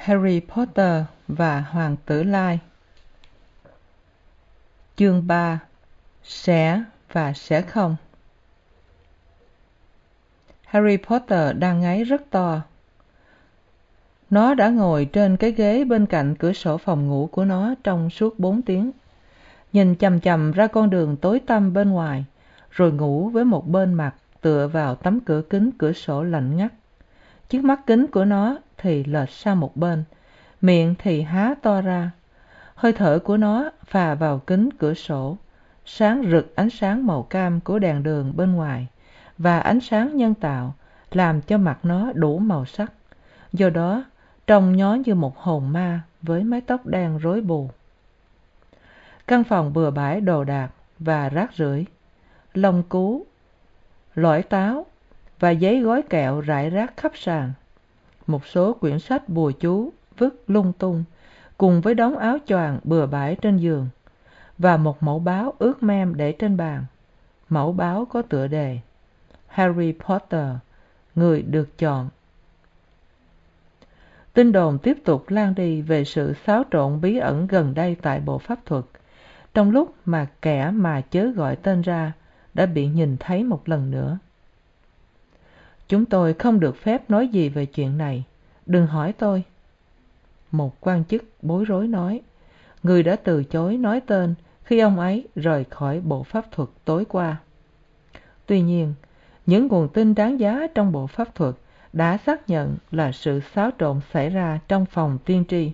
harry potter và hoàng tử lai. Chương ba, sẽ và sẽ không. Harry potter đang ngáy rất to. Nó đã ngồi trên cái ghế bên cạnh cửa sổ phòng ngủ của nó trong suốt bốn tiếng, nhìn chằm chằm ra con đường tối tăm bên ngoài, rồi ngủ với một bên mặt tựa vào tấm cửa kính cửa sổ lạnh ngắt chiếc mắt kính của nó thì lệch sang một bên. Miệng thì há to ra. Hơi thở của nó phà vào kính cửa sổ. Sáng rực ánh sáng màu cam của đèn đường bên ngoài và ánh sáng nhân tạo làm cho mặt nó đủ màu sắc. Do đó, trông nhó như một hồn ma với mái tóc đen rối bù. Căn phòng bừa bãi đồ đạc và rác rưởi. Lông cú lõi táo và giấy gói kẹo rải rác khắp sàn. Một số quyển sách bùa chú vứt lung tung, cùng với đống áo choàng bừa bãi trên giường, và một mẫu báo ướt mem để trên bàn. Mẫu báo có tựa đề, harry potter, người được chọn. Tin đồn tiếp tục lan đi về sự xáo trộn bí ẩn gần đây tại bộ pháp thuật, trong lúc mà kẻ mà chớ gọi tên ra đã bị nhìn thấy một lần nữa chúng tôi không được phép nói gì về chuyện này. Đừng hỏi tôi. Một quan chức bối rối nói, người đã từ chối nói tên khi ông ấy rời khỏi bộ pháp thuật tối qua. Tuy nhiên, những nguồn tin đáng giá trong bộ pháp thuật đã xác nhận là sự xáo trộn xảy ra trong phòng tiên tri.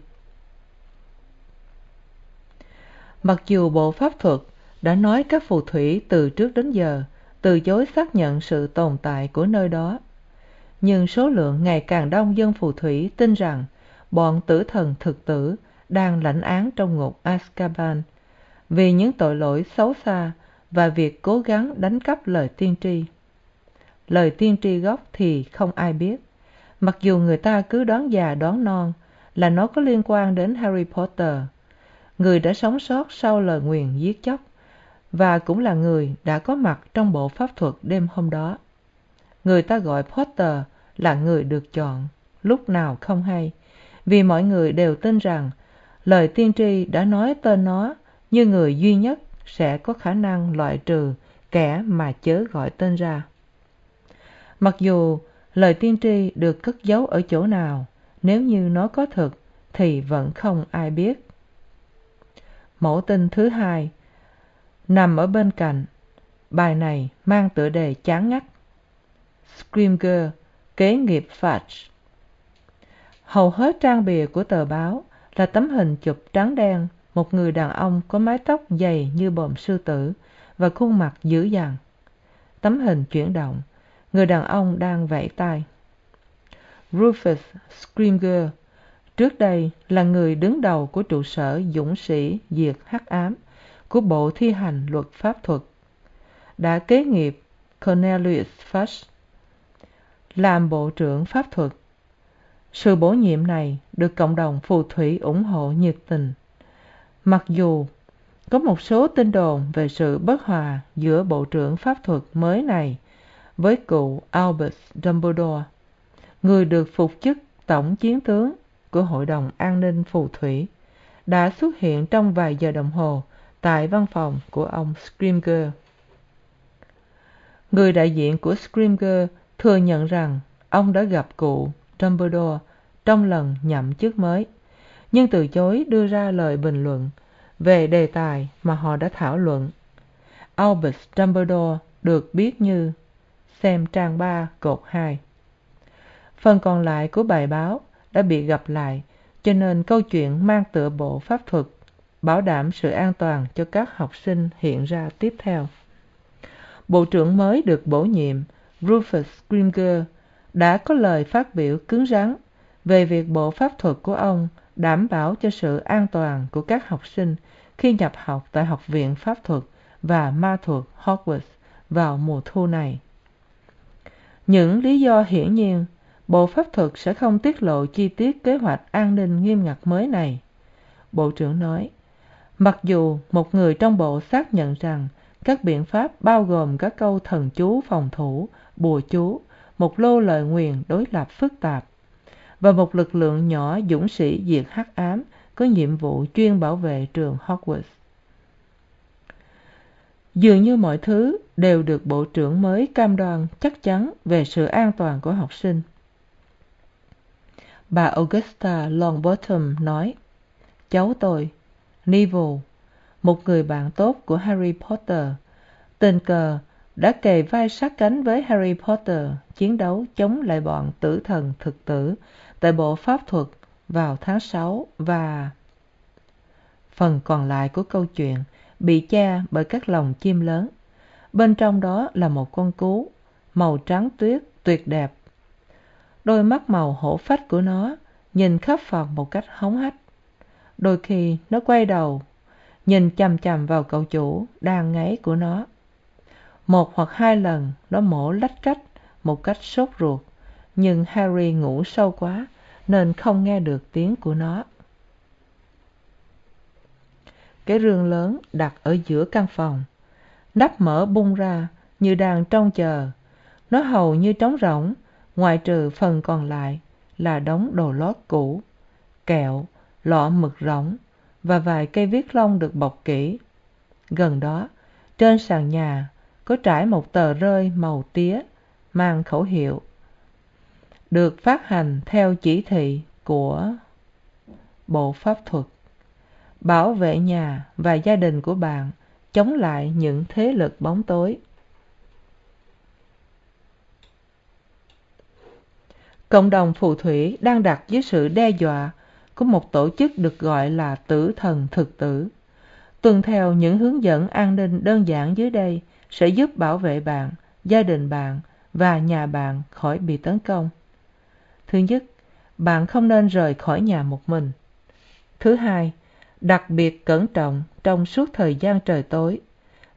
Mặc dù bộ pháp thuật đã nói các phù thủy từ trước đến giờ từ chối xác nhận sự tồn tại của nơi đó nhưng số lượng ngày càng đông dân phù thủy tin rằng bọn tử thần thực tử đang lãnh án trong ngục azkaban. Vì những tội lỗi xấu xa và việc cố gắng đánh cắp lời tiên tri. Lời tiên tri gốc thì không ai biết. Mặc dù người ta cứ đoán già đoán non là nó có liên quan đến harry potter, người đã sống sót sau lời nguyền giết chóc và cũng là người đã có mặt trong bộ pháp thuật đêm hôm đó người ta gọi potter là người được chọn. Lúc nào không hay. Vì mọi người đều tin rằng lời tiên tri đã nói tên nó như người duy nhất sẽ có khả năng loại trừ kẻ mà chớ gọi tên ra. Mặc dù lời tiên tri được cất giấu ở chỗ nào, nếu như nó có thực thì vẫn không ai biết. Mẫu tin thứ hai nằm ở bên cạnh. Bài này mang tựa đề chán ngắt scrimger, kế nghiệp fudge. Hầu hết trang bìa của tờ báo là tấm hình chụp trắng đen, một người đàn ông có mái tóc dày như bồm sư tử và khuôn mặt dữ dằn. Tấm hình chuyển động, người đàn ông đang vẫy tay. Rufus scrimger, trước đây là người đứng đầu của trụ sở dũng sĩ diệt hắc ám của bộ thi hành luật pháp thuật, đã kế nghiệp cornelius fudge làm bộ trưởng pháp thuật. Sự bổ nhiệm này được cộng đồng phù thủy ủng hộ nhiệt tình. Mặc dù có một số tin đồn về sự bất hòa giữa bộ trưởng pháp thuật mới này với cụ Albert dumbledore, người được phục chức tổng chiến tướng của hội đồng an ninh phù thủy, đã xuất hiện trong vài giờ đồng hồ tại văn phòng của ông scrimger người đại diện của scrimger thừa nhận rằng ông đã gặp cụ dumbledore trong lần nhậm chức mới, nhưng từ chối đưa ra lời bình luận về đề tài mà họ đã thảo luận. Albus dumbledore được biết như xem trang ba cột hai. Phần còn lại của bài báo đã bị gặp lại, cho nên câu chuyện mang tựa bộ pháp thuật bảo đảm sự an toàn cho các học sinh hiện ra tiếp theo. Bộ trưởng mới được bổ nhiệm rufus grimger đã có lời phát biểu cứng rắn về việc bộ pháp thuật của ông đảm bảo cho sự an toàn của các học sinh khi nhập học tại học viện pháp thuật và ma thuật hogwarts vào mùa thu này. Những lý do hiển nhiên, bộ pháp thuật sẽ không tiết lộ chi tiết kế hoạch an ninh nghiêm ngặt mới này. Bộ trưởng nói, mặc dù một người trong bộ xác nhận rằng các biện pháp bao gồm các câu thần chú phòng thủ, bùa chú, một lô lời nguyền đối lập phức tạp, và một lực lượng nhỏ dũng sĩ diệt hắc ám có nhiệm vụ chuyên bảo vệ trường hogwarts. Dường như mọi thứ đều được bộ trưởng mới cam đoan chắc chắn về sự an toàn của học sinh. Bà augusta longbottom nói, cháu tôi, neville một người bạn tốt của harry potter. Tình cờ đã kề vai sát cánh với harry potter, chiến đấu chống lại bọn tử thần thực tử tại bộ pháp thuật vào tháng sáu và phần còn lại của câu chuyện bị che bởi các lồng chim lớn. Bên trong đó là một con cú màu trắng tuyết tuyệt đẹp. Đôi mắt màu hổ phách của nó nhìn khắp phòng một cách hóng hách. Đôi khi nó quay đầu nhìn chằm chằm vào cậu chủ đang ngáy của nó. Một hoặc hai lần, nó mổ lách cách một cách sốt ruột. Nhưng harry ngủ sâu quá, nên không nghe được tiếng của nó. Cái rương lớn đặt ở giữa căn phòng. Nắp mở bung ra như đang trông chờ. Nó hầu như trống rỗng ngoại trừ phần còn lại là đống đồ lót cũ. Kẹo, lọ mực rỗng và vài cây viết lông được bọc kỹ. Gần đó, trên sàn nhà có trải một tờ rơi màu tía mang khẩu hiệu được phát hành theo chỉ thị của bộ pháp thuật, bảo vệ nhà và gia đình của bạn chống lại những thế lực bóng tối. Cộng đồng phù thủy đang đặt dưới sự đe dọa của một tổ chức được gọi là tử thần thực tử. Tuân theo những hướng dẫn an ninh đơn giản dưới đây sẽ giúp bảo vệ bạn, gia đình bạn và nhà bạn khỏi bị tấn công. Thứ nhất, bạn không nên rời khỏi nhà một mình. Thứ hai, đặc biệt cẩn trọng trong suốt thời gian trời tối.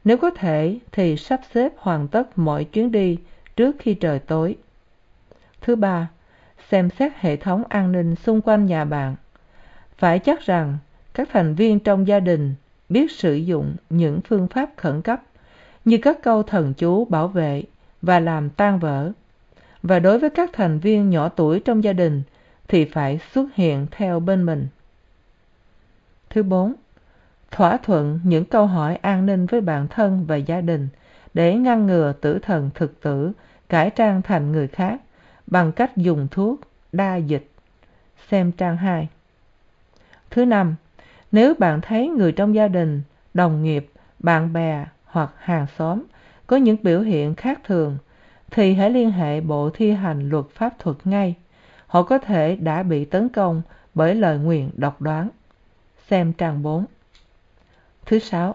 Nếu có thể thì sắp xếp hoàn tất mọi chuyến đi trước khi trời tối. Thứ ba, xem xét hệ thống an ninh xung quanh nhà bạn phải chắc rằng, các thành viên trong gia đình biết sử dụng những phương pháp khẩn cấp như các câu thần chú bảo vệ và làm tan vỡ. Và đối với các thành viên nhỏ tuổi trong gia đình thì phải xuất hiện theo bên mình. Thứ bốn, thỏa thuận những câu hỏi an ninh với bản thân và gia đình để ngăn ngừa tử thần thực tử cải trang thành người khác bằng cách dùng thuốc đa dịch. Xem trang hai thứ năm, nếu bạn thấy người trong gia đình, đồng nghiệp, bạn bè hoặc hàng xóm có những biểu hiện khác thường, thì hãy liên hệ bộ thi hành luật pháp thuật ngay. Họ có thể đã bị tấn công bởi lời nguyền độc đoán. Xem trang bốn. Thứ sáu,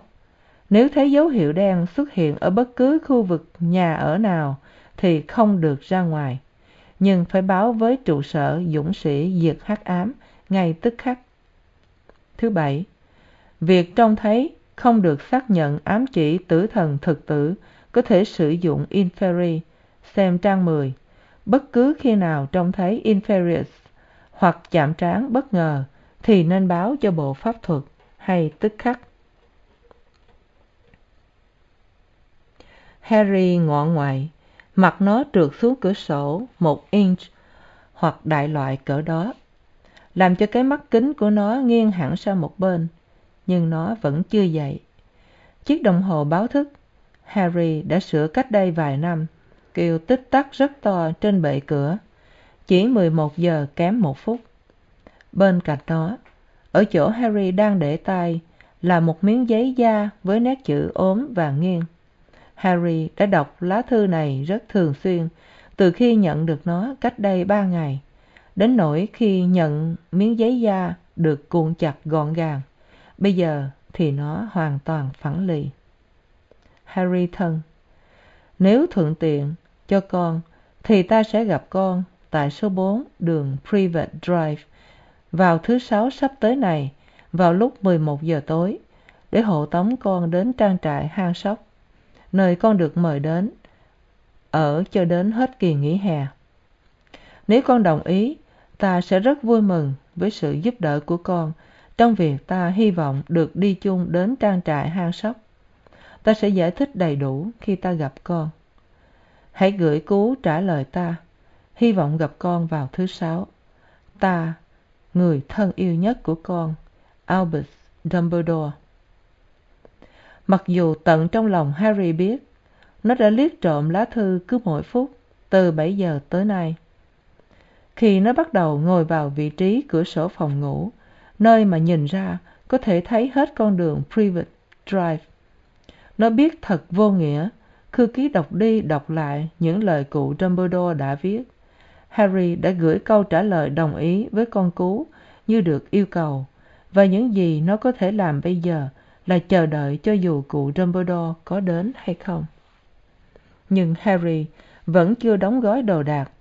nếu thấy dấu hiệu đen xuất hiện ở bất cứ khu vực nhà ở nào thì không được ra ngoài, nhưng phải báo với trụ sở dũng sĩ diệt hắc ám ngay tức khắc thứ bảy, việc trông thấy không được xác nhận ám chỉ tử thần thực tử có thể sử dụng inferi, xem trang mười. Bất cứ khi nào trông thấy inferius hoặc chạm trán bất ngờ thì nên báo cho bộ pháp thuật hay tức khắc. Harry ngọ ngoại mặt nó trượt xuống cửa sổ một inch hoặc đại loại cỡ đó làm cho cái mắt kính của nó nghiêng hẳn sang một bên, nhưng nó vẫn chưa dậy. Chiếc đồng hồ báo thức, harry đã sửa cách đây vài năm, kêu tích tắc rất to trên bệ cửa, chỉ mười một giờ kém một phút. Bên cạnh đó, ở chỗ harry đang để tay là một miếng giấy da với nét chữ ốm và nghiêng. Harry đã đọc lá thư này rất thường xuyên từ khi nhận được nó cách đây ba ngày đến nỗi khi nhận miếng giấy da được cuộn chặt gọn gàng. Bây giờ thì nó hoàn toàn phẳng lì. Harry thân, nếu thuận tiện cho con thì ta sẽ gặp con tại số bốn đường Private drive vào thứ sáu sắp tới này vào lúc mười một giờ tối để hộ tống con đến trang trại hang sóc, nơi con được mời đến, ở cho đến hết kỳ nghỉ hè. Nếu con đồng ý ta sẽ rất vui mừng với sự giúp đỡ của con. Trong việc ta hy vọng được đi chung đến trang trại hang sóc, ta sẽ giải thích đầy đủ khi ta gặp con. Hãy gửi cú trả lời ta. Hy vọng gặp con vào thứ sáu. Ta, người thân yêu nhất của con, albus dumbledore. Mặc dù tận trong lòng harry biết, nó đã liếc trộm lá thư cứ mỗi phút từ bảy giờ tới nay khi nó bắt đầu ngồi vào vị trí cửa sổ phòng ngủ, nơi mà nhìn ra có thể thấy hết con đường privet drive. Nó biết thật vô nghĩa, thư ký đọc đi đọc lại những lời cụ dumbledore đã viết. Harry đã gửi câu trả lời đồng ý với con cú như được yêu cầu, và những gì nó có thể làm bây giờ là chờ đợi cho dù cụ dumbledore có đến hay không. Nhưng harry vẫn chưa đóng gói đồ đạc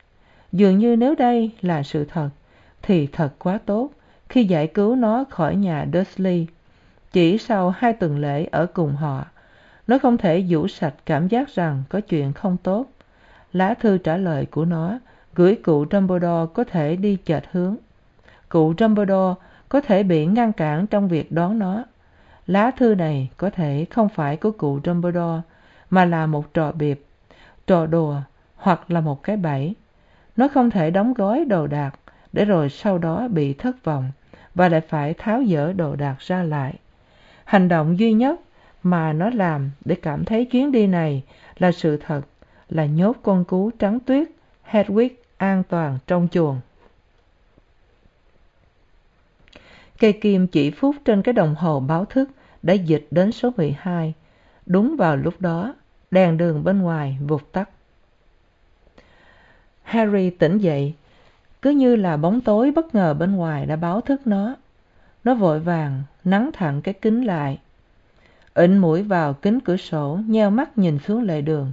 dường như nếu đây là sự thật, thì thật quá tốt khi giải cứu nó khỏi nhà dursley. Chỉ sau hai tuần lễ ở cùng họ, nó không thể vũ sạch cảm giác rằng có chuyện không tốt. Lá thư trả lời của nó gửi cụ dumbledore có thể đi chệch hướng. Cụ dumbledore có thể bị ngăn cản trong việc đón nó. Lá thư này có thể không phải của cụ dumbledore, mà là một trò biệp trò đùa hoặc là một cái bẫy nó không thể đóng gói đồ đạc, để rồi sau đó bị thất vọng, và lại phải tháo dỡ đồ đạc ra lại. Hành động duy nhất mà nó làm để cảm thấy chuyến đi này là sự thật, là nhốt con cú trắng tuyết hedwig an toàn trong chuồng. Cây kim chỉ phút trên cái đồng hồ báo thức đã dịch đến số mười hai. Đúng vào lúc đó, đèn đường bên ngoài vụt tắt harry tỉnh dậy. Cứ như là bóng tối bất ngờ bên ngoài đã báo thức nó. Nó vội vàng, nắn thẳng cái kính lại. Ỉnh mũi vào kính cửa sổ, nheo mắt nhìn xuống lề đường.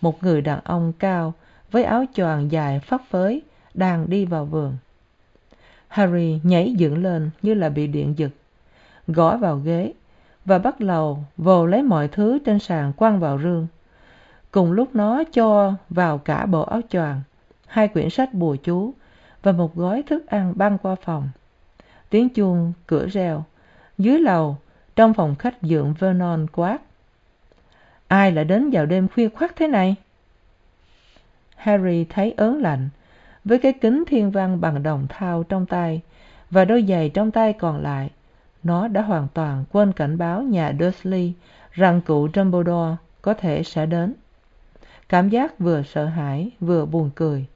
Một người đàn ông cao, với áo choàng dài phấp phới, đang đi vào vườn. Harry nhảy dựng lên như là bị điện giật, gõ vào ghế và bắt đầu vồ lấy mọi thứ trên sàn quăng vào rương. Cùng lúc nó cho vào cả bộ áo choàng hai quyển sách bùa chú và một gói thức ăn băng qua phòng. Tiếng chuông, cửa reo, dưới lầu, trong phòng khách dượng vernon quát. Ai lại đến vào đêm khuya khoắt thế này? Harry thấy ớn lạnh, với cái kính thiên văn bằng đồng thau trong tay và đôi giày trong tay còn lại, nó đã hoàn toàn quên cảnh báo nhà dursley rằng cụ dumbledore có thể sẽ đến. Cảm giác vừa sợ hãi, vừa buồn cười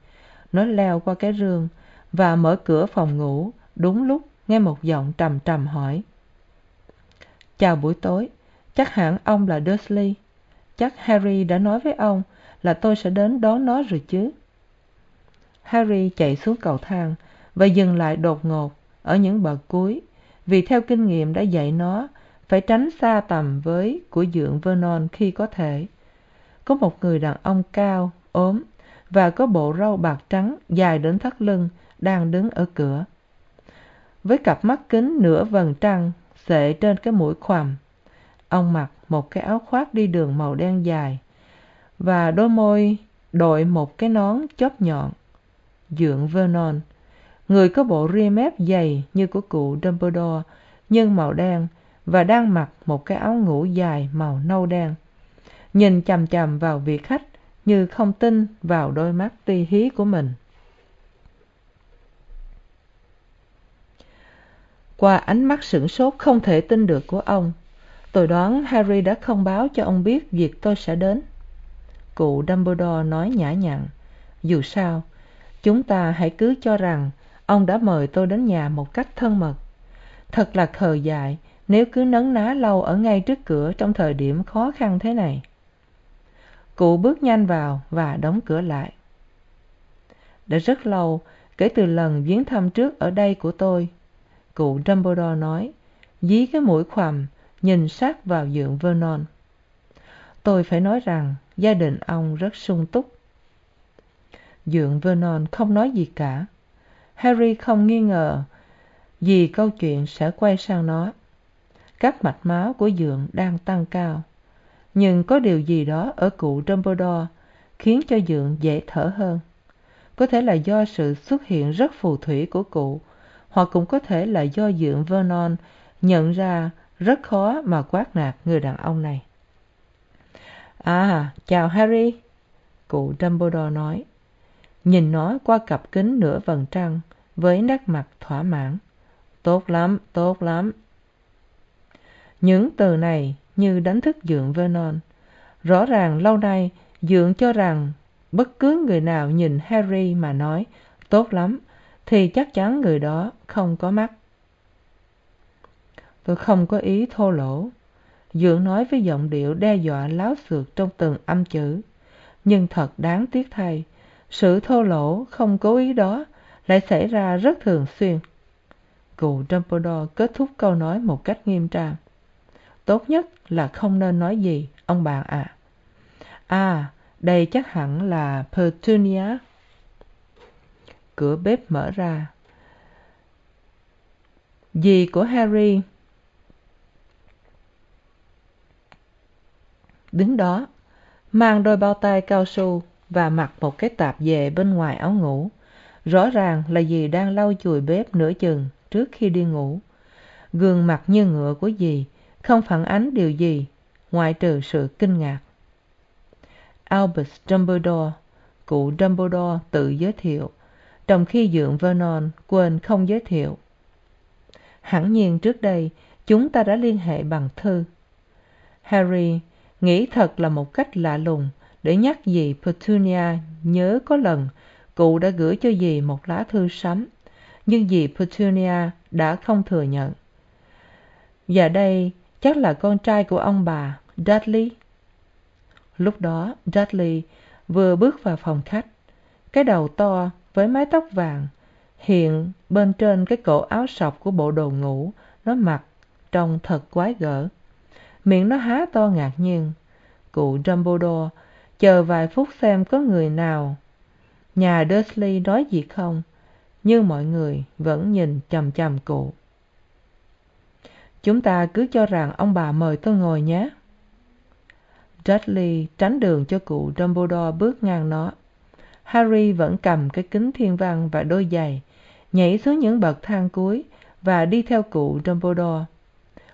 nó leo qua cái rương và mở cửa phòng ngủ đúng lúc nghe một giọng trầm trầm hỏi. Chào buổi tối, chắc hẳn ông là dursley. Chắc harry đã nói với ông là tôi sẽ đến đón nó rồi chứ. Harry chạy xuống cầu thang và dừng lại đột ngột ở những bậc cuối vì theo kinh nghiệm đã dạy nó phải tránh xa tầm với của dượng vernon khi có thể. Có một người đàn ông cao, ốm và có bộ râu bạc trắng dài đến thắt lưng, đang đứng ở cửa. Với cặp mắt kính nửa vầng trăng xệ trên cái mũi khoằm, ông mặc một cái áo khoác đi đường màu đen dài và đôi môi đội một cái nón chóp nhọn dượng vernon. Người có bộ ria mép dày như của cụ dumbledore, nhưng màu đen và đang mặc một cái áo ngủ dài màu nâu đen. Nhìn chằm chằm vào vị khách như không tin vào đôi mắt ti hí của mình. Qua ánh mắt sửng sốt không thể tin được của ông, tôi đoán harry đã không báo cho ông biết việc tôi sẽ đến. Cụ dumbledore nói nhã nhặn, dù sao, chúng ta hãy cứ cho rằng ông đã mời tôi đến nhà một cách thân mật. Thật là khờ dại nếu cứ nấn ná lâu ở ngay trước cửa trong thời điểm khó khăn thế này cụ bước nhanh vào và đóng cửa lại. Đã rất lâu, kể từ lần viếng thăm trước ở đây của tôi, cụ dumbledore nói, dí cái mũi khoằm, nhìn sát vào giường vernon. Tôi phải nói rằng, gia đình ông rất sung túc. Dượng vernon không nói gì cả. Harry không nghi ngờ vì câu chuyện sẽ quay sang nó. Các mạch máu của dượng đang tăng cao nhưng có điều gì đó ở cụ dumbledore khiến cho dượng dễ thở hơn. Có thể là do sự xuất hiện rất phù thủy của cụ, hoặc cũng có thể là do dượng vernon nhận ra rất khó mà quát nạt người đàn ông này. À chào harry, cụ dumbledore nói. Nhìn nó qua cặp kính nửa vầng trăng với nét mặt thỏa mãn. Tốt lắm tốt lắm. Những từ này như đánh thức dượng vernon. Rõ ràng lâu nay, dượng cho rằng bất cứ người nào nhìn harry mà nói, tốt lắm, thì chắc chắn người đó không có mắt. Tôi không có ý thô lỗ, dượng nói với giọng điệu đe dọa láo xược trong từng âm chữ. Nhưng thật đáng tiếc thay, sự thô lỗ không cố ý đó lại xảy ra rất thường xuyên. Cụ dumbledore kết thúc câu nói một cách nghiêm trang tốt nhất là không nên nói gì, ông bạn ạ. À đây chắc hẳn là petunia. Cửa bếp mở ra. Dì của harry. Đứng đó, mang đôi bao tay cao su và mặc một cái tạp dề bên ngoài áo ngủ. Rõ ràng là dì đang lau chùi bếp nửa chừng trước khi đi ngủ. Gương mặt như ngựa của dì không phản ánh điều gì, ngoại trừ sự kinh ngạc. Albus dumbledore, cụ dumbledore tự giới thiệu, trong khi dượng vernon quên không giới thiệu. Hẳn nhiên trước đây, chúng ta đã liên hệ bằng thư. Harry nghĩ thật là một cách lạ lùng để nhắc dì petunia nhớ có lần cụ đã gửi cho dì một lá thư sắm, nhưng dì petunia đã không thừa nhận. Và đây chắc là con trai của ông bà, dudley. Lúc đó, dudley vừa bước vào phòng khách. Cái đầu to với mái tóc vàng hiện bên trên cái cổ áo sọc của bộ đồ ngủ, nó mặc trông thật quái gở. Miệng nó há to ngạc nhiên. Cụ dumbledore chờ vài phút xem có người nào. Nhà Dudley nói gì không, nhưng mọi người vẫn nhìn chằm chằm cụ chúng ta cứ cho rằng ông bà mời tôi ngồi nhé. Dudley tránh đường cho cụ dumbledore bước ngang nó. Harry vẫn cầm cái kính thiên văn và đôi giày, nhảy xuống những bậc thang cuối và đi theo cụ dumbledore.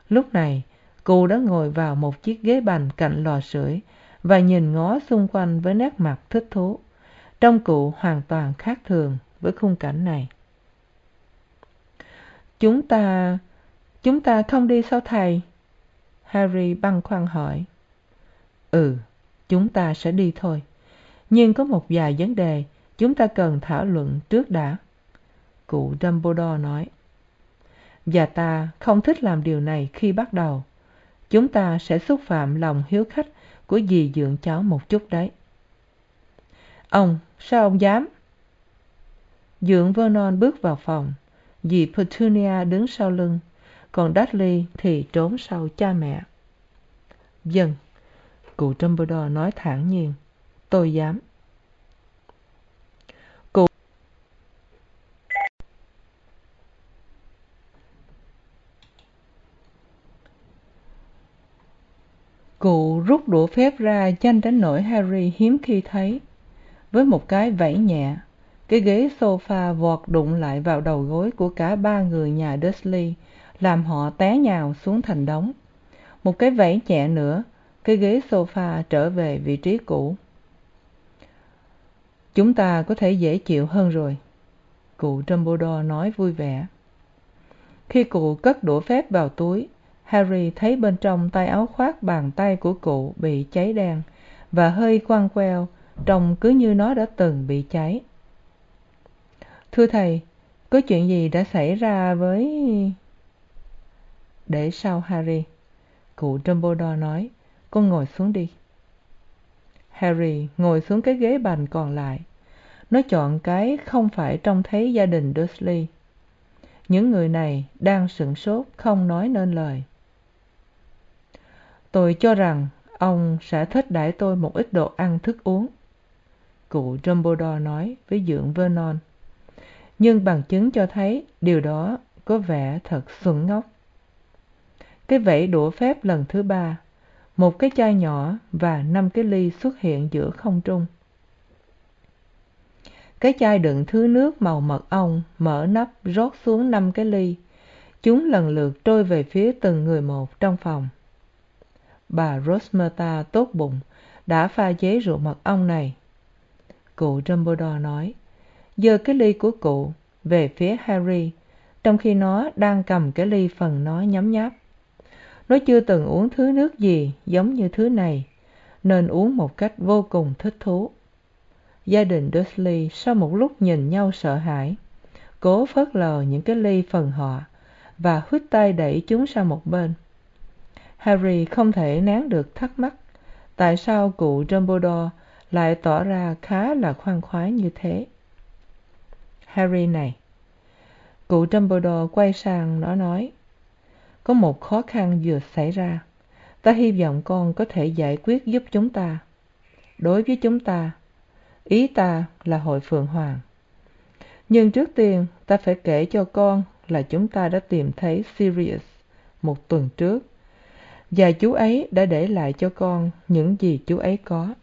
Lúc này, cụ đã ngồi vào một chiếc ghế bành cạnh lò sưởi và nhìn ngó xung quanh với nét mặt thích thú. Trông cụ hoàn toàn khác thường với khung cảnh này. Chúng ta chúng ta không đi sao thầy. Harry băn khoăn hỏi. Ừ chúng ta sẽ đi thôi. Nhưng có một vài vấn đề chúng ta cần thảo luận trước đã. Cụ dumbledore nói. Và ta không thích làm điều này khi bắt đầu. Chúng ta sẽ xúc phạm lòng hiếu khách của dì dượng cháu một chút đấy. Ông, sao ông dám? Dượng vernon bước vào phòng. Dì petunia đứng sau lưng còn dudley thì trốn sau cha mẹ. Vâng cụ dumbledore nói thản nhiên. Tôi dám. Cụ cụ rút đũa phép ra chanh đến nỗi harry hiếm khi thấy. Với một cái vẫy nhẹ, cái ghế sofa vọt đụng lại vào đầu gối của cả ba người nhà dursley làm họ té nhào xuống thành đống. Một cái vẫy nhẹ nữa, cái ghế sofa trở về vị trí cũ. Chúng ta có thể dễ chịu hơn rồi, cụ dumbledore nói vui vẻ. Khi cụ cất đũa phép vào túi, harry thấy bên trong tay áo khoác bàn tay của cụ bị cháy đen và hơi quăng queo, trông cứ như nó đã từng bị cháy. Thưa thầy, có chuyện gì đã xảy ra với để sau harry. Cụ dumbledore nói, con ngồi xuống đi. Harry ngồi xuống cái ghế bành còn lại. Nó chọn cái không phải trông thấy gia đình dursley. Những người này đang sửng sốt, không nói nên lời. Tôi cho rằng ông sẽ thích đãi tôi một ít đồ ăn thức uống, cụ dumbledore nói với dượng vernon. Nhưng bằng chứng cho thấy điều đó có vẻ thật xuẩn ngốc cái vẫy đũa phép lần thứ ba. Một cái chai nhỏ và năm cái ly xuất hiện giữa không trung. Cái chai đựng thứ nước màu mật ong mở nắp rót xuống năm cái ly. Chúng lần lượt trôi về phía từng người một trong phòng. Bà rosmerta tốt bụng, đã pha chế rượu mật ong này. Cụ dumbledore nói giơ cái ly của cụ về phía harry, trong khi nó đang cầm cái ly phần nó nhấm nháp nó chưa từng uống thứ nước gì giống như thứ này, nên uống một cách vô cùng thích thú. Gia đình dursley sau một lúc nhìn nhau sợ hãi, cố phớt lờ những cái ly phần họ và huýt tay đẩy chúng sang một bên. Harry không thể nén được thắc mắc, tại sao cụ dumbledore lại tỏ ra khá là khoan khoái như thế? Harry này, cụ dumbledore quay sang nó nói có một khó khăn vừa xảy ra. Ta hy vọng con có thể giải quyết giúp chúng ta. Đối với chúng ta, ý ta là hội phượng hoàng. Nhưng trước tiên, ta phải kể cho con là chúng ta đã tìm thấy sirius một tuần trước, và chú ấy đã để lại cho con những gì chú ấy có.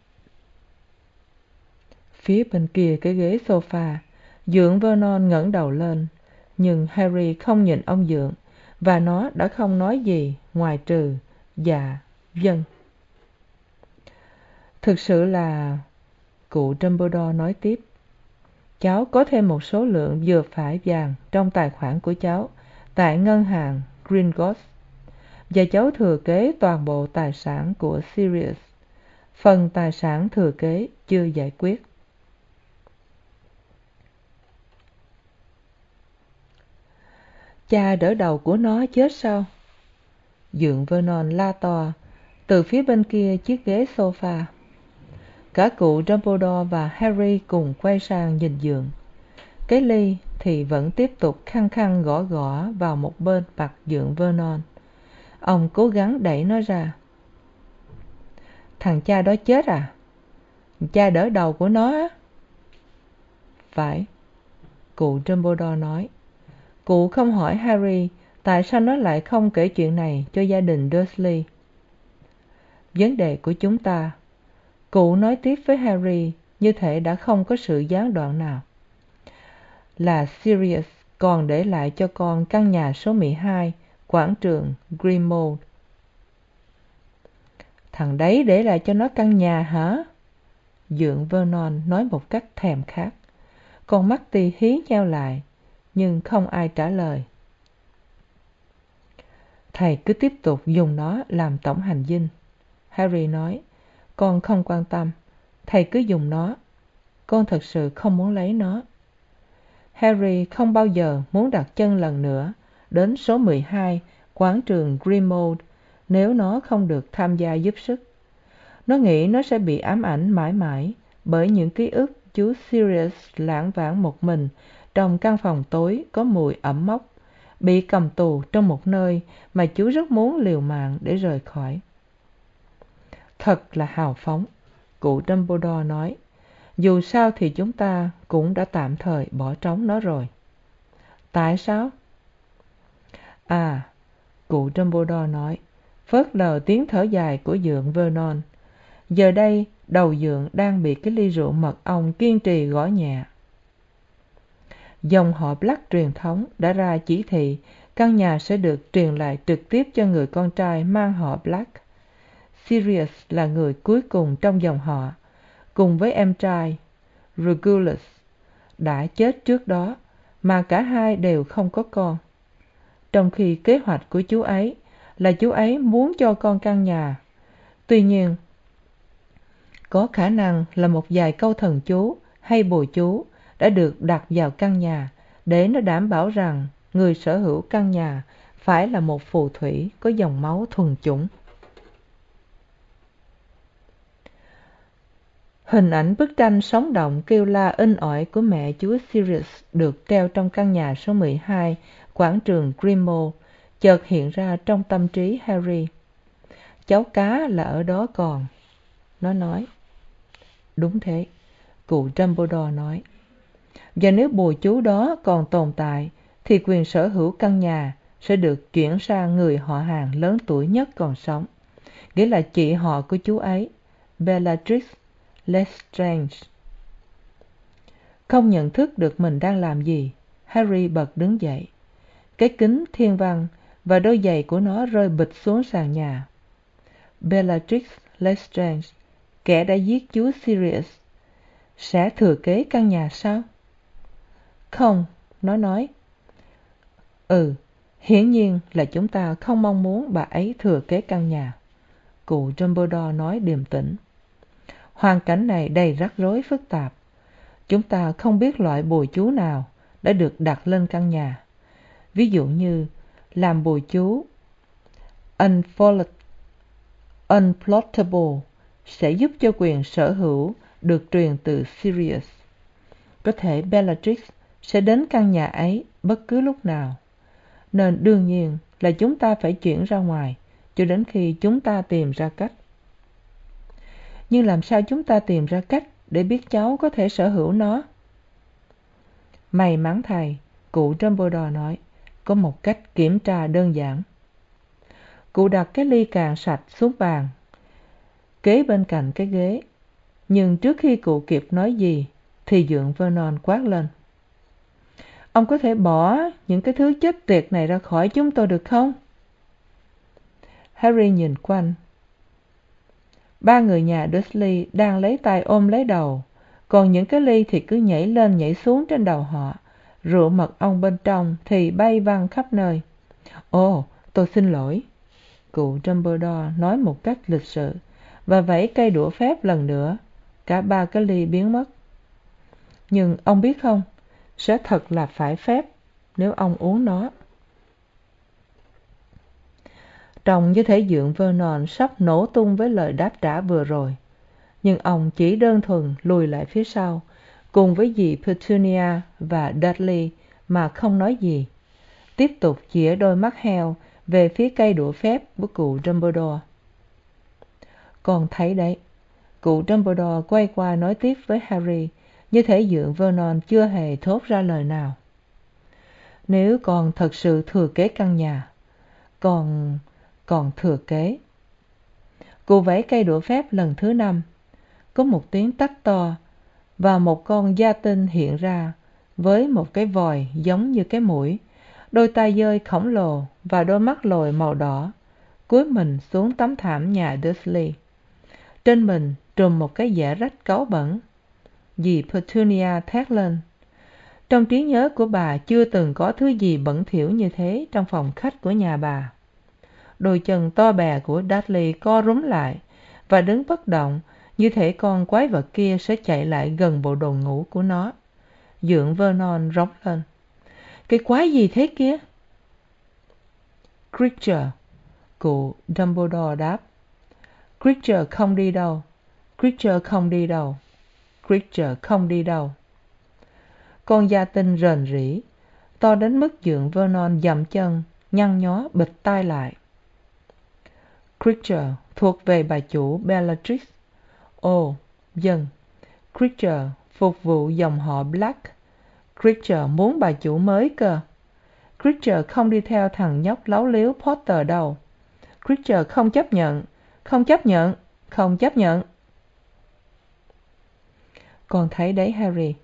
Phía bên kia cái ghế s o f a dượng vernon ngẩng đầu lên, nhưng harry không nhìn ông dượng và nó đã không nói gì ngoài trừ dạ vâng thực sự là cụ dumbledore nói tiếp, cháu có thêm một số lượng vừa phải vàng trong tài khoản của cháu tại ngân hàng gringotts, và cháu thừa kế toàn bộ tài sản của sirius. Phần tài sản thừa kế chưa giải quyết. Cha đỡ đầu của nó chết sao? Dượng vernon la to, từ phía bên kia chiếc ghế s o f a cả cụ dumbledore và harry cùng quay sang nhìn dượng cái ly thì vẫn tiếp tục khăng khăng gõ gõ vào một bên mặt dượng vernon. Ông cố gắng đẩy nó ra. Thằng cha đó chết à? Cha đỡ đầu của nó á? Phải, cụ dumbledore nói cụ không hỏi harry, tại sao nó lại không kể chuyện này cho gia đình dursley? Vấn đề của chúng ta. Cụ nói tiếp với harry như thể đã không có sự gián đoạn nào. Là sirius, còn để lại cho con căn nhà số mười hai, quảng trường grimmauld thằng đấy để lại cho nó căn nhà hả? Dượng vernon nói một cách thèm khát. Con mắt tì hí nhau lại nhưng không ai trả lời. Thầy cứ tiếp tục dùng nó làm tổng hành dinh. Harry nói, con không quan tâm. Thầy cứ dùng nó. Con thật sự không muốn lấy nó. Harry không bao giờ muốn đặt chân lần nữa đến số mười hai quán trường grimmauld nếu nó không được tham gia giúp sức. Nó nghĩ nó sẽ bị ám ảnh mãi mãi bởi những ký ức chú sirius lãng vãng một mình trong căn phòng tối có mùi ẩm mốc, bị cầm tù trong một nơi mà chú rất muốn liều mạng để rời khỏi. Thật là hào phóng, cụ dumbledore nói, dù sao thì chúng ta cũng đã tạm thời bỏ trống nó rồi. Tại sao? À cụ dumbledore nói, phớt lờ tiếng thở dài của dượng vernon. Giờ đây, đầu dượng đang bị cái ly rượu mật ong kiên trì gõ nhẹ dòng họ black truyền thống đã ra chỉ thị, căn nhà sẽ được truyền lại trực tiếp cho người con trai mang họ black. Sirius là người cuối cùng trong dòng họ, cùng với em trai regulus, đã chết trước đó, mà cả hai đều không có con. Trong khi kế hoạch của chú ấy là chú ấy muốn cho con căn nhà, tuy nhiên có khả năng là một vài câu thần chú hay bùa chú đã được đặt vào căn nhà để nó đảm bảo rằng người sở hữu căn nhà phải là một phù thủy có dòng máu thuần chủng. Hình ảnh bức tranh sống động kêu la in ỏi của mẹ chúa sirius được treo trong căn nhà số mười hai, quảng trường grimmauld chợt hiện ra trong tâm trí harry. Cháu cá là ở đó còn, nó nói. Đúng thế, cụ dumbledore nói và nếu bùa chú đó còn tồn tại, thì quyền sở hữu căn nhà sẽ được chuyển sang người họ hàng lớn tuổi nhất còn sống. Nghĩa là chị họ của chú ấy, bellatrix lestrange. Không nhận thức được mình đang làm gì, harry bật đứng dậy. Cái kính thiên văn và đôi giày của nó rơi bịch xuống sàn nhà. Bellatrix lestrange, kẻ đã giết chú sirius, sẽ thừa kế căn nhà sao? Không, nó nói. Ừ hiển nhiên là chúng ta không mong muốn bà ấy thừa kế căn nhà. Cụ dumbledore nói điềm tĩnh. Hoàn cảnh này đầy rắc rối phức tạp. Chúng ta không biết loại bùa chú nào đã được đặt lên căn nhà. Ví dụ như làm bùa chú unplottable sẽ giúp cho quyền sở hữu được truyền từ sirius. Có thể bellatrix sẽ đến căn nhà ấy bất cứ lúc nào. Nên đương nhiên là chúng ta phải chuyển ra ngoài, cho đến khi chúng ta tìm ra cách. Nhưng làm sao chúng ta tìm ra cách để biết cháu có thể sở hữu nó? May mắn thầy, cụ dumbledore nói, có một cách kiểm tra đơn giản. Cụ đặt cái ly càng sạch xuống bàn, kế bên cạnh cái ghế, nhưng trước khi cụ kịp nói gì thì dượng vernon quát lên ông có thể bỏ những cái thứ chết tiệt này ra khỏi chúng tôi được không? Harry nhìn quanh. Ba người nhà dursley đang lấy tay ôm lấy đầu, còn những cái ly thì cứ nhảy lên nhảy xuống trên đầu họ. Rượu mật ong bên trong thì bay văng khắp nơi. Ồ, tôi xin lỗi, cụ dumbledore nói một cách lịch sự, và vẫy cây đũa phép lần nữa. Cả ba cái ly biến mất. Nhưng ông biết không? Sẽ thật là phải phép nếu ông uống nó. Trông như thể dượng vernon sắp nổ tung với lời đáp trả vừa rồi, nhưng ông chỉ đơn thuần lùi lại phía sau, cùng với dì petunia và dudley mà không nói gì, tiếp tục chĩa đôi mắt heo về phía cây đũa phép của cụ dumbledore. Con thấy đấy, cụ dumbledore quay qua nói tiếp với harry như thể dượng vernon chưa hề thốt ra lời nào. Nếu con thật sự thừa kế căn nhà, còn còn thừa kế. Cụ vẫy cây đũa phép lần thứ năm. Có một tiếng tách to và một con gia tinh hiện ra với một cái vòi giống như cái mũi. Đôi tai dơi khổng lồ và đôi mắt lồi màu đỏ. Cúi mình xuống tấm thảm nhà dursley. Trên mình trùm một cái dẻ rách cáu bẩn dì petunia thét lên. Trong trí nhớ của bà chưa từng có thứ gì bẩn thỉu như thế trong phòng khách của nhà bà. Đôi chân to bè của dudley co rúm lại và đứng bất động, như thể con quái vật kia sẽ chạy lại gần bộ đồ ngủ của nó. Dượng vernon rống lên. Cái quái gì thế kia? Creature, cụ dumbledore đáp. Creature không đi đâu. Creature không đi đâu creature không đi đâu. Con gia tinh rền rĩ, to đến mức dượng vernon dậm chân, nhăn nhó, bịt tai lại. Creature thuộc về bà chủ bellatrix. Ồ, dân, creature phục vụ dòng họ black. Creature muốn bà chủ mới cơ. Creature không đi theo thằng nhóc láo liếu potter đâu. Creature không chấp nhận, không chấp nhận, không chấp nhận con thấy đấy, harry.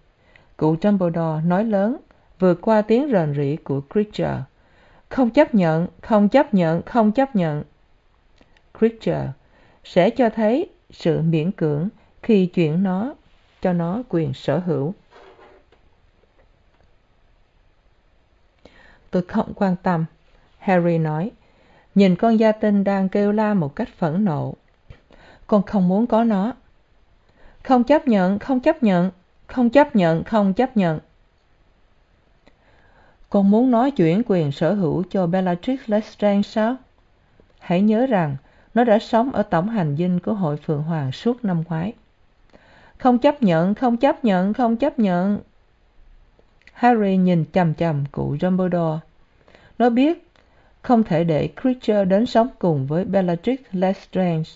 Cụ dumbledore nói lớn, vượt qua tiếng rền rĩ của creature. Không chấp nhận, không chấp nhận, không chấp nhận. Creature sẽ cho thấy sự miễn cưỡng khi chuyển nó, cho nó quyền sở hữu. Tôi không quan tâm, harry nói. Nhìn con gia tinh đang kêu la một cách phẫn nộ. Con không muốn có nó không chấp nhận, không chấp nhận, không chấp nhận, không chấp nhận. Con muốn nói chuyển quyền sở hữu cho bellatrix lestrange sao? Hãy nhớ rằng, nó đã sống ở tổng hành dinh của hội phượng hoàng suốt năm ngoái. Không chấp nhận, không chấp nhận, không chấp nhận. Harry nhìn chằm chằm cụ dumbledore. Nó biết không thể để creature đến sống cùng với bellatrix lestrange,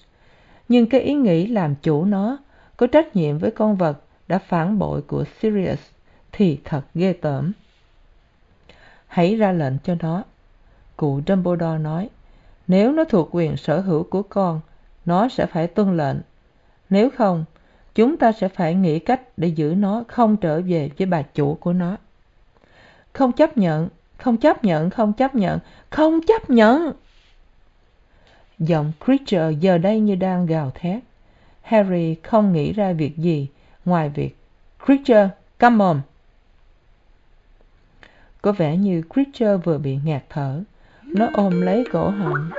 nhưng cái ý nghĩ làm chủ nó có trách nhiệm với con vật đã phản bội của sirius, thì thật ghê tởm. Hãy ra lệnh cho nó. Cụ dumbledore nói, nếu nó thuộc quyền sở hữu của con, nó sẽ phải tuân lệnh. Nếu không, chúng ta sẽ phải nghĩ cách để giữ nó không trở về với bà chủ của nó. Không chấp nhận, không chấp nhận, không chấp nhận, không chấp nhận! Giọng creature giờ đây như đang gào thét harry không nghĩ ra việc gì ngoài việc, creature, come on. Có vẻ như creature vừa bị ngạt thở. Nó ôm lấy cổ họng.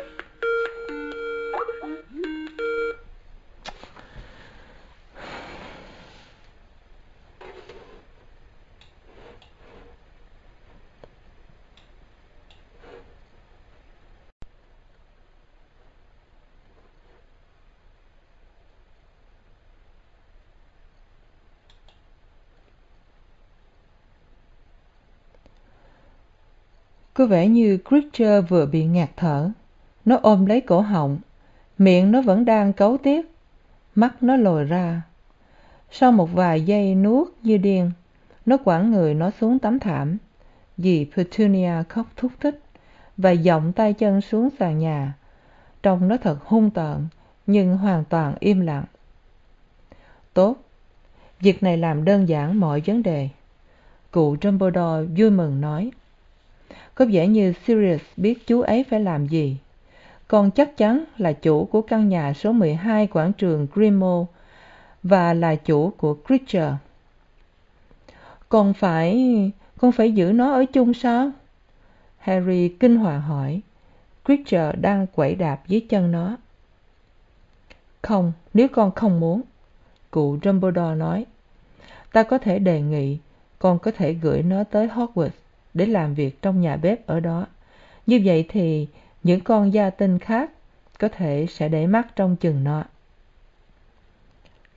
Có vẻ như creature vừa bị ngạt thở. Nó ôm lấy cổ họng. Miệng nó vẫn đang cấu tiết mắt nó lồi ra. Sau một vài giây nuốt như điên, nó quẳng người nó xuống tấm thảm. Dì petunia khóc thúc thích và giọng tay chân xuống sàn nhà. Trông nó thật hung tợn, nhưng hoàn toàn im lặng. Tốt. Việc này làm đơn giản mọi vấn đề. Cụ dumbledore vui mừng nói có vẻ như sirius biết chú ấy phải làm gì. Con chắc chắn là chủ của căn nhà số mười hai quảng trường grimmauld và là chủ của creature. Còn phải, con phải giữ nó ở chung sao? Harry kinh hoàng hỏi. Creature đang quẩy đạp dưới chân nó. Không, nếu con không muốn, cụ dumbledore nói, ta có thể đề nghị con có thể gửi nó tới hogwarts để làm việc trong nhà bếp ở đó. Như vậy thì những con gia tinh khác có thể sẽ để mắt trong chừng nó.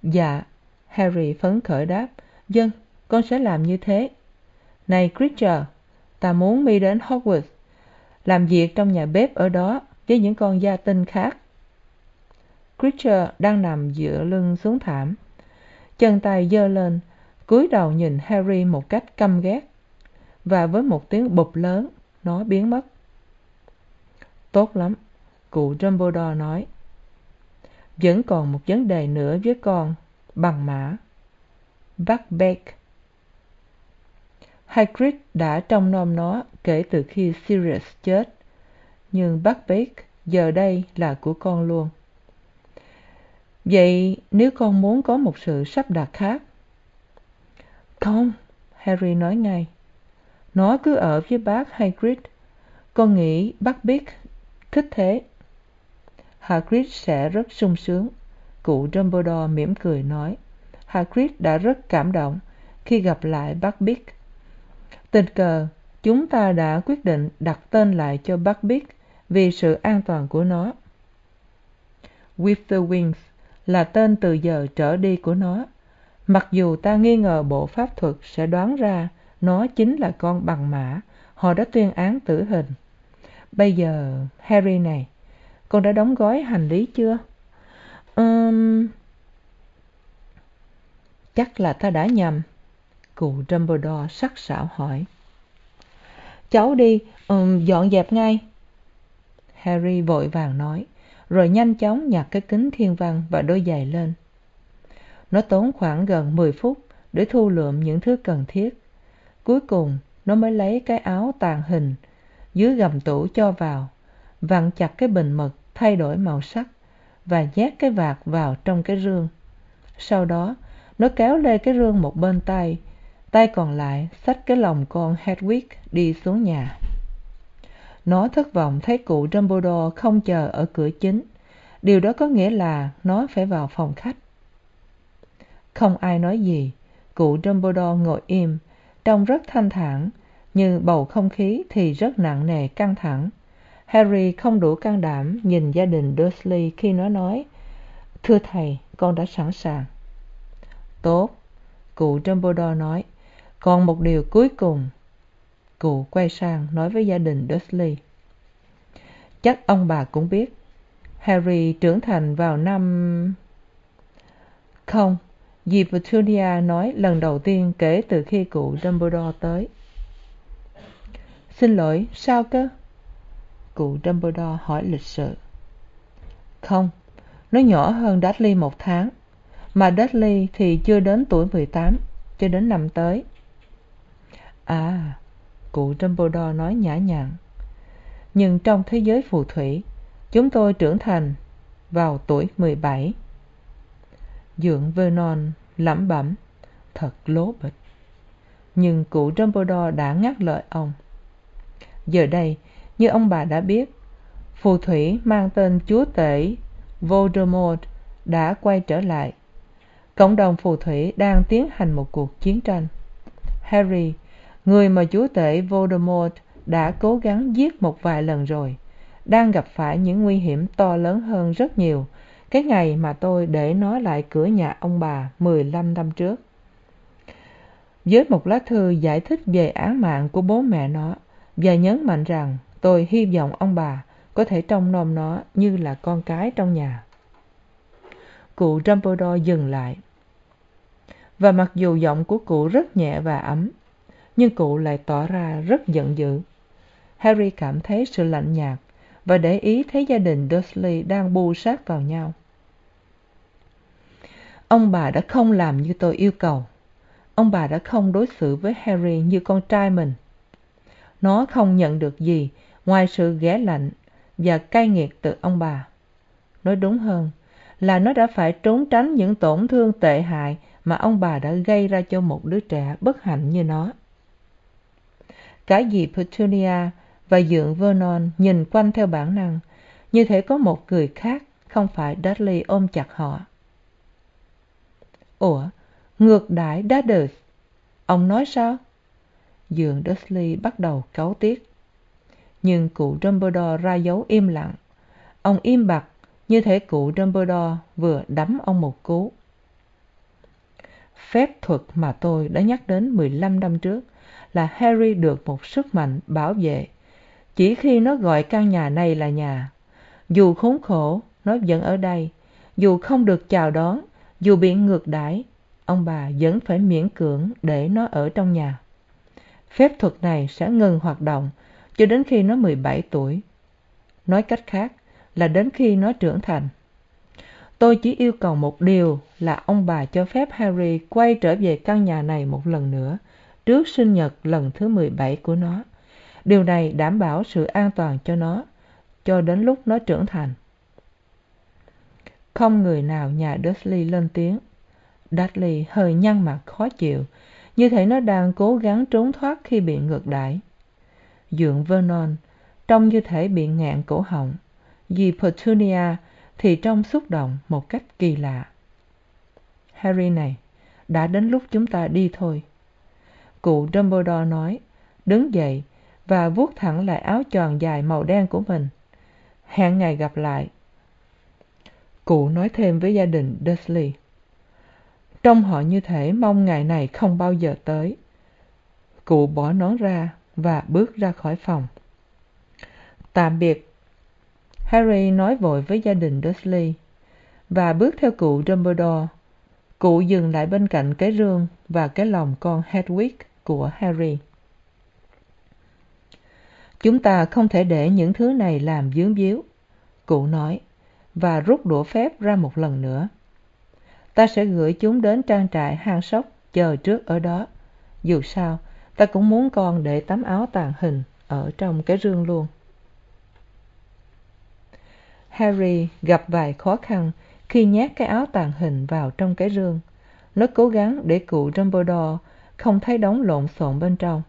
Dạ harry phấn khởi đáp. Vâng con sẽ làm như thế. Này creature ta muốn mi đến hogwarts, làm việc trong nhà bếp ở đó với những con gia tinh khác. Creature đang nằm dựa lưng xuống thảm. Chân tay giơ lên, cúi đầu nhìn harry một cách căm ghét và với một tiếng bụp lớn, nó biến mất. Tốt lắm, cụ dumbledore nói. Vẫn còn một vấn đề nữa với con, bằng mã. Buckbeak hagrid đã trông nom nó kể từ khi sirius chết, nhưng buckbeak giờ đây là của con luôn. Vậy nếu con muốn có một sự sắp đặt khác? Không, harry nói ngay nó cứ ở với bác hagrid. Con nghĩ bác biết thích thế. Hagrid sẽ rất sung sướng. Cụ dumbledore mỉm cười nói, hagrid đã rất cảm động khi gặp lại bác biết tình cờ, chúng ta đã quyết định đặt tên lại cho bác biết vì sự an toàn của nó. With the wings là tên từ giờ trở đi của nó. Mặc dù ta nghi ngờ bộ pháp thuật sẽ đoán ra nó chính là con bằng mã. Họ đã tuyên án tử hình. Bây giờ harry này con đã đóng gói hành lý chưa? Ừm chắc là ta đã nhầm. Cụ dumbledore sắc sảo hỏi. Cháu đi um, dọn dẹp ngay. Harry vội vàng nói rồi nhanh chóng nhặt cái kính thiên văn và đôi giày lên. Nó tốn khoảng gần mười phút để thu lượm những thứ cần thiết cuối cùng, nó mới lấy cái áo tàn hình, dưới gầm tủ cho vào, vặn chặt cái bình mật, thay đổi màu sắc, và nhét cái vạt vào trong cái rương. Sau đó, nó kéo lê cái rương một bên tay tay còn lại xách cái lồng con hedwig đi xuống nhà. Nó thất vọng thấy cụ dumbledore không chờ ở cửa chính. Điều đó có nghĩa là nó phải vào phòng khách. Không ai nói gì, cụ dumbledore ngồi im trông rất thanh thản nhưng bầu không khí thì rất nặng nề căng thẳng. Harry không đủ can đảm nhìn gia đình dursley khi nó nói, thưa thầy, con đã sẵn sàng. Tốt, cụ dumbledore nói. Còn một điều cuối cùng, cụ quay sang nói với gia đình dursley. Chắc ông bà cũng biết, harry trưởng thành vào năm không dì petunia nói lần đầu tiên kể từ khi cụ dumbledore tới. Xin lỗi, sao cơ? Cụ dumbledore hỏi lịch sự. Không, nó nhỏ hơn dudley một tháng, mà dudley thì chưa đến tuổi mười tám, cho đến năm tới. À cụ dumbledore nói nhã nhặn. Nhưng trong thế giới phù thủy, chúng tôi trưởng thành vào tuổi mười bảy dượng vernon lẩm bẩm, thật lố bịch. Nhưng cụ dumbledore đã ngắt lời ông. Giờ đây, như ông bà đã biết, phù thủy mang tên chúa tể voldemort đã quay trở lại. Cộng đồng phù thủy đang tiến hành một cuộc chiến tranh. Harry, người mà chúa tể voldemort đã cố gắng giết một vài lần rồi, đang gặp phải những nguy hiểm to lớn hơn rất nhiều cái ngày mà tôi để nó lại cửa nhà ông bà mười lăm năm trước. Với một lá thư giải thích về án mạng của bố mẹ nó và nhấn mạnh rằng tôi hy vọng ông bà có thể trông nom nó như là con cái trong nhà. Cụ dumbledore dừng lại. Và mặc dù giọng của cụ rất nhẹ và ấm, nhưng cụ lại tỏ ra rất giận dữ. Harry cảm thấy sự lạnh nhạt và để ý thấy gia đình dursley đang bu sát vào nhau ông bà đã không làm như tôi yêu cầu. Ông bà đã không đối xử với harry như con trai mình. Nó không nhận được gì ngoài sự ghẻ lạnh và cay nghiệt từ ông bà. Nói đúng hơn là nó đã phải trốn tránh những tổn thương tệ hại mà ông bà đã gây ra cho một đứa trẻ bất hạnh như nó. Cả dì petunia và dượng vernon nhìn quanh theo bản năng, như thể có một người khác, không phải dudley ôm chặt họ ủa, ngược đãi dadders ông nói sao? Dượng dursley bắt đầu cáu tiết nhưng cụ dumbledore ra dấu im lặng. Ông im bặt, như thể cụ dumbledore vừa đấm ông một cú. Phép thuật mà tôi đã nhắc đến mười lăm năm trước là harry được một sức mạnh bảo vệ. Chỉ khi nó gọi căn nhà này là nhà, dù khốn khổ, nó vẫn ở đây. Dù không được chào đón dù bị ngược đãi, ông bà vẫn phải miễn cưỡng để nó ở trong nhà. Phép thuật này sẽ ngừng hoạt động cho đến khi nó mười bảy tuổi. Nói cách khác là đến khi nó trưởng thành. Tôi chỉ yêu cầu một điều là ông bà cho phép harry quay trở về căn nhà này một lần nữa trước sinh nhật lần thứ mười bảy của nó. Điều này đảm bảo sự an toàn cho nó cho đến lúc nó trưởng thành không người nào nhà Dudley lên tiếng. Dudley hơi nhăn mặt, khó chịu. Như thể nó đang cố gắng trốn thoát khi bị ngược đãi. Dượng vernon, trông như thể bị ngạn cổ họng. Dì petunia thì trông xúc động một cách kỳ lạ. Harry này, đã đến lúc chúng ta đi thôi. Cụ dumbledore nói, đứng dậy và vuốt thẳng lại áo choàng dài màu đen của mình. Hẹn ngày gặp lại cụ nói thêm với gia đình dursley. Trông họ như thể mong ngày này không bao giờ tới. Cụ bỏ nón ra và bước ra khỏi phòng. Tạm biệt. Harry nói vội với gia đình dursley. Và bước theo cụ dumbledore. Cụ dừng lại bên cạnh cái rương và cái lồng con hedwig của harry. Chúng ta không thể để những thứ này làm dướng víu, cụ nói và rút đũa phép ra một lần nữa. Ta sẽ gửi chúng đến trang trại hang sóc chờ trước ở đó. Dù sao, ta cũng muốn con để tấm áo tàng hình ở trong cái rương luôn. Harry gặp vài khó khăn khi nhét cái áo tàng hình vào trong cái rương. Nó cố gắng để cụ dumbledore không thấy đống lộn xộn bên trong.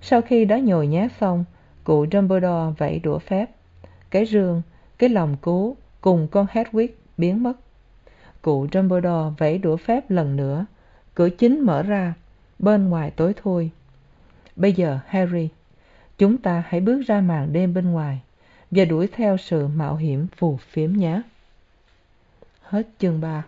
Sau khi đã nhồi nhét xong, cụ dumbledore vẫy đũa phép. Cái rương, cái lồng cú cùng con hedwig biến mất. Cụ dumbledore vẫy đũa phép lần nữa. Cửa chính mở ra, bên ngoài tối thui. Bây giờ, harry, chúng ta hãy bước ra màn đêm bên ngoài và đuổi theo sự mạo hiểm phù phiếm nhé. Hết chương ba.